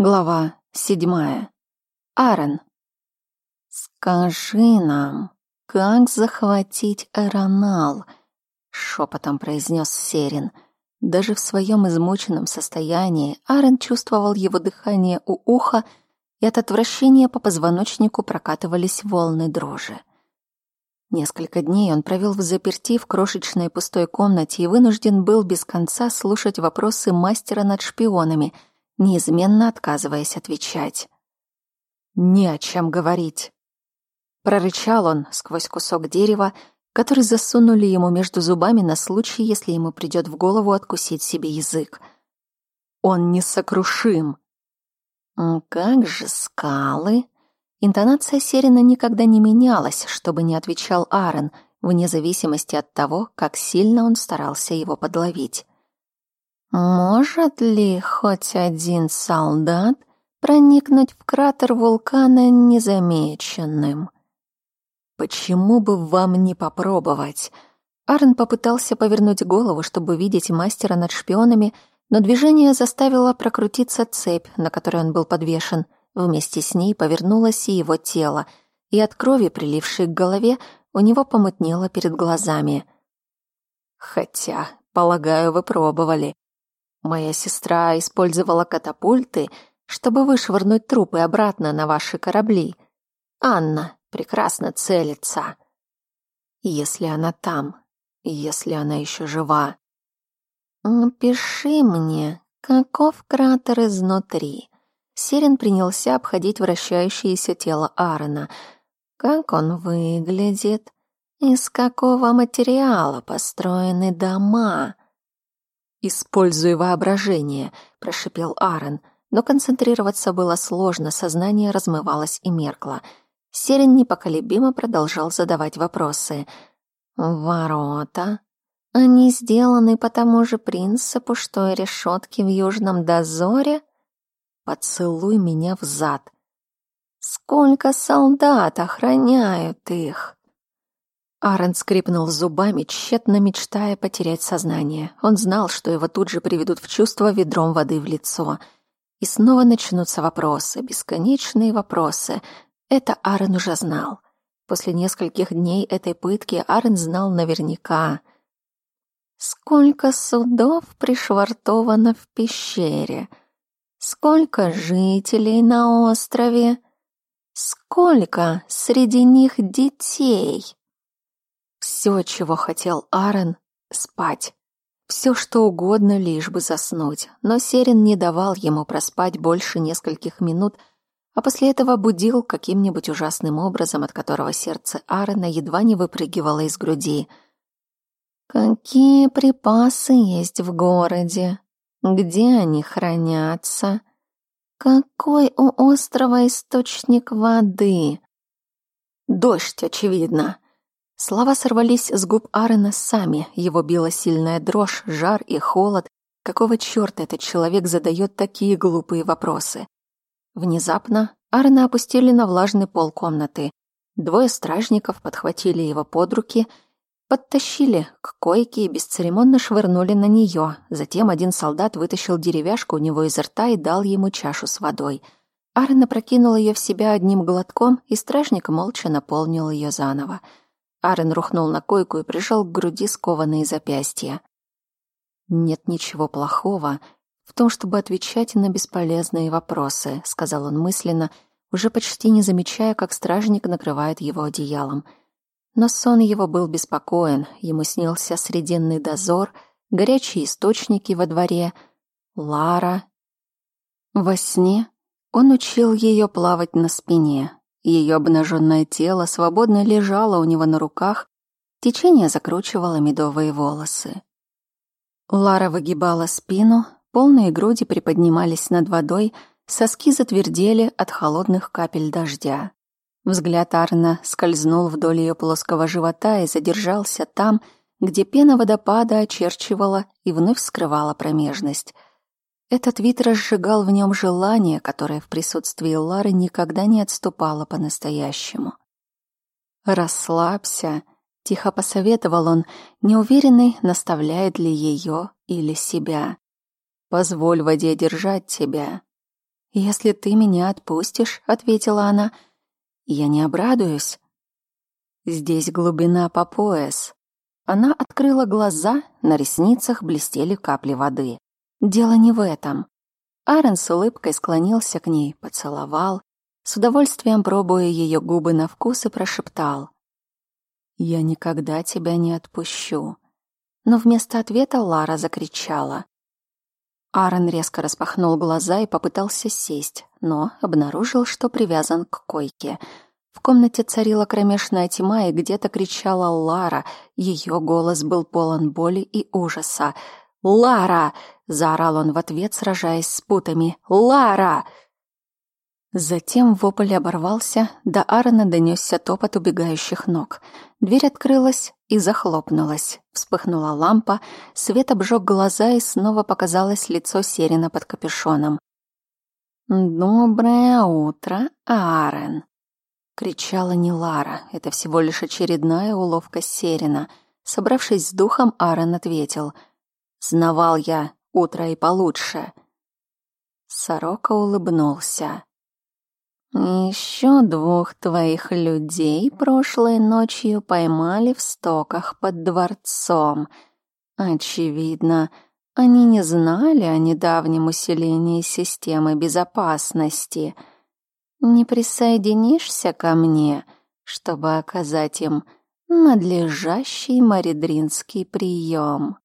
Глава седьмая. Аарон. «Скажи нам, как захватить Эронал?» — шепотом произнес Серин. Даже в своем измученном состоянии Аарон чувствовал его дыхание у уха, и от отвращения по позвоночнику прокатывались волны дрожи. Несколько дней он провел в заперти в крошечной пустой комнате и вынужден был без конца слушать вопросы мастера над шпионами — неизменно отказываясь отвечать. «Не о чем говорить», — прорычал он сквозь кусок дерева, который засунули ему между зубами на случай, если ему придет в голову откусить себе язык. «Он несокрушим». «Как же скалы?» Интонация Серина никогда не менялась, чтобы не отвечал Аарон, вне зависимости от того, как сильно он старался его подловить. Может ли хоть один солдат проникнуть в кратер вулкана незамеченным? Почему бы вам не попробовать? Арн попытался повернуть голову, чтобы видеть мастера над шпионами, но движение заставило прокрутиться цепь, на которой он был подвешен. Вместе с ней повернулось и его тело, и от крови, прилившей к голове, у него помутнело перед глазами. Хотя, полагаю, вы пробовали. Моя сестра использовала катапульты, чтобы вышвырнуть трупы обратно на ваши корабли. Анна прекрасно целится. Если она там, если она еще жива. Напиши мне, каков кратер изнутри. Сирен принялся обходить вращающееся тело Аарона. Как он выглядит? Из какого материала построены дома? «Используй воображение», — прошипел Аарон, но концентрироваться было сложно, сознание размывалось и меркло. Серин непоколебимо продолжал задавать вопросы. «Ворота? Они сделаны по тому же принципу, что и решетки в Южном дозоре? Поцелуй меня в зад. Сколько солдат охраняют их?» Аарон скрипнул зубами, тщетно мечтая потерять сознание. Он знал, что его тут же приведут в чувство ведром воды в лицо. И снова начнутся вопросы, бесконечные вопросы. Это Аарон уже знал. После нескольких дней этой пытки Аарон знал наверняка. Сколько судов пришвартовано в пещере? Сколько жителей на острове? Сколько среди них детей? Все, чего хотел Аарон — спать. Все, что угодно, лишь бы заснуть. Но Серин не давал ему проспать больше нескольких минут, а после этого будил каким-нибудь ужасным образом, от которого сердце Аарона едва не выпрыгивало из груди. «Какие припасы есть в городе? Где они хранятся? Какой у острова источник воды?» «Дождь, очевидно», Слова сорвались с губ Аарона сами, его била сильная дрожь, жар и холод. Какого чёрта этот человек задает такие глупые вопросы? Внезапно Аарона опустили на влажный пол комнаты. Двое стражников подхватили его под руки, подтащили к койке и бесцеремонно швырнули на неё. Затем один солдат вытащил деревяшку у него изо рта и дал ему чашу с водой. Аарон опрокинул её в себя одним глотком, и стражник молча наполнил её заново. Арен рухнул на койку и прижал к груди скованные запястья. «Нет ничего плохого в том, чтобы отвечать на бесполезные вопросы», — сказал он мысленно, уже почти не замечая, как стражник накрывает его одеялом. Но сон его был беспокоен, ему снился срединный дозор, горячие источники во дворе, Лара. Во сне он учил ее плавать на спине, ее обнаженное тело свободно лежало у него на руках, течение закручивало медовые волосы. Лара выгибала спину, полные груди приподнимались над водой, соски затвердели от холодных капель дождя. Взгляд Арна скользнул вдоль ее плоского живота и задержался там, где пена водопада очерчивала и вновь скрывала промежность — этот вид разжигал в нем желание, которое в присутствии Лары никогда не отступало по-настоящему. «Расслабься», — тихо посоветовал он, неуверенный, наставляет ли ее или себя. «Позволь воде держать тебя». «Если ты меня отпустишь», — ответила она, — «я не обрадуюсь». Здесь глубина по пояс. Она открыла глаза, на ресницах блестели капли воды. Дело не в этом. Аарон с улыбкой склонился к ней, поцеловал, с удовольствием пробуя ее губы на вкус и прошептал. «Я никогда тебя не отпущу». Но вместо ответа Лара закричала. Аарон резко распахнул глаза и попытался сесть, но обнаружил, что привязан к койке. В комнате царила кромешная тьма, и где-то кричала Лара. Ее голос был полон боли и ужаса. «Лара!» — заорал он в ответ, сражаясь с путами. «Лара!» Затем вопль оборвался, до Аарона донесся топот убегающих ног. Дверь открылась и захлопнулась. Вспыхнула лампа, свет обжег глаза, и снова показалось лицо Серина под капюшоном. «Доброе утро, Аарон!» Кричала не Лара, это всего лишь очередная уловка Серина. Собравшись с духом, Аарон ответил. «Знавал я, утро и получше». Сорока улыбнулся. Еще двух твоих людей прошлой ночью поймали в стоках под дворцом. Очевидно, они не знали о недавнем усилении системы безопасности. Не присоединишься ко мне, чтобы оказать им надлежащий маридринский прием.